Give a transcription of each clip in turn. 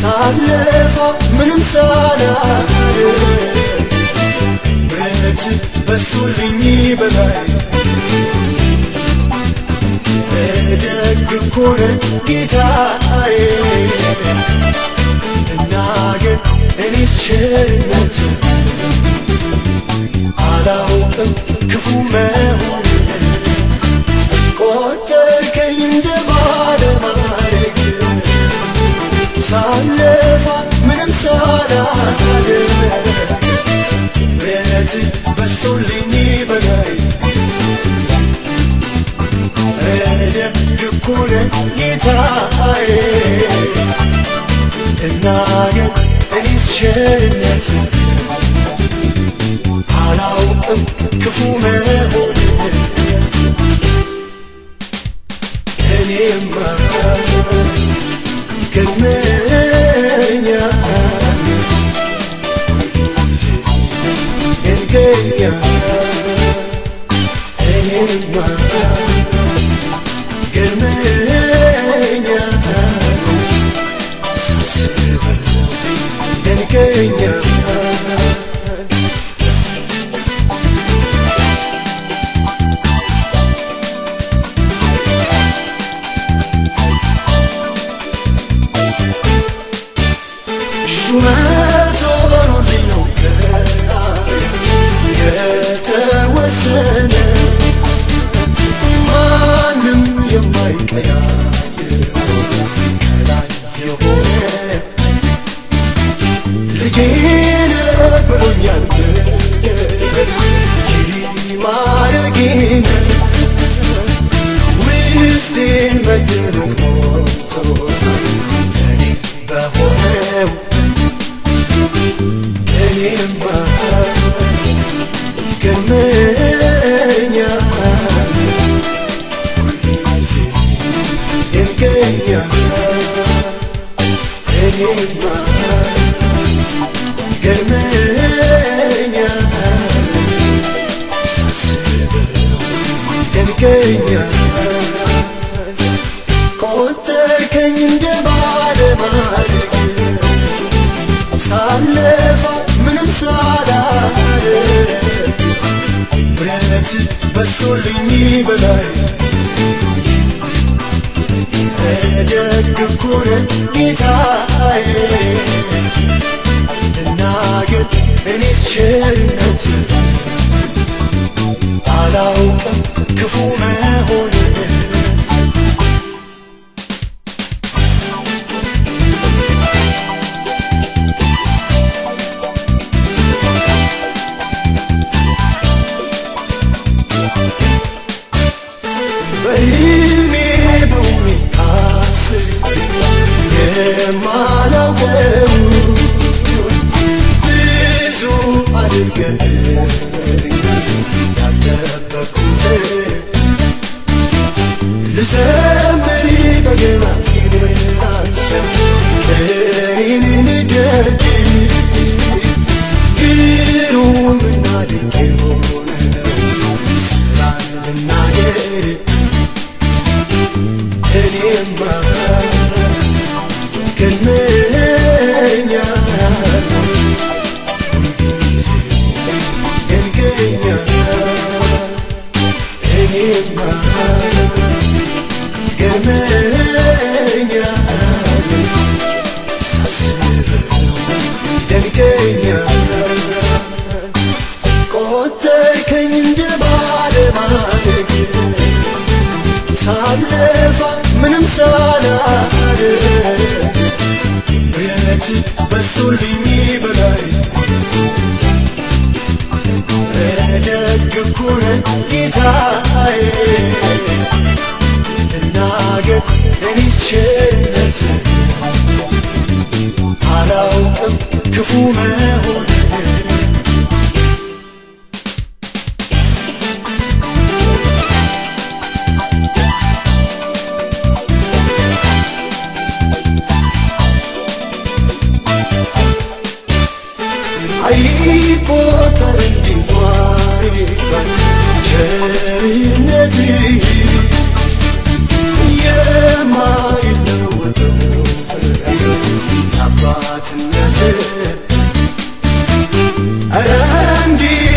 ሳለፋ ምንም ሳላደርግ ምሕረት በስቶልኝ በላይ ደግ እኮ ጌታዬ። እናገር እኔስ ቸርነት አላውቅም ክፉ መሆን ሳለፋ ምንም ሳላደርግ ምሕረት በስቶልኝ በላይ ደግ እኮ ነህ ጌታዬ እናገር እኔስ ቸርነት አላውቅም ክፉ መሆን እኔማ ገርመኛል Así ልጄን ብሎኛል ማረጌን ውስጤን መደነቅ ደንቀኛል ቆጠርከኝ እንደ ባለማድረግ ሳለፋ ምንም ሳላደርግ ምሕረት በስቶልኝ በላይ ደግ ጌታዬ ልዘምር በገና ይንራንሰ እኔን ደጅ ግሩምና ድንቅ የሆነ ምሕረት በስቶልኝ በላይ ደግ እኮ ነህ ጌታዬ እናገር እኔስ አላውቅም ክፉ መሆን ቸርነት የማይለወጠው አባትነት ኧረ እንዲህ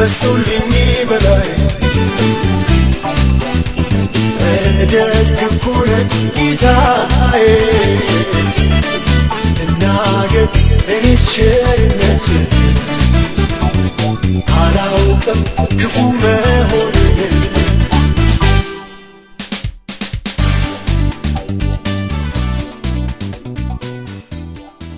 በስቶልኝ በላይ ደግ እኮ ነህ ጌታዬ እናገር እኔስ ቸርነት አላውቅም ክፉ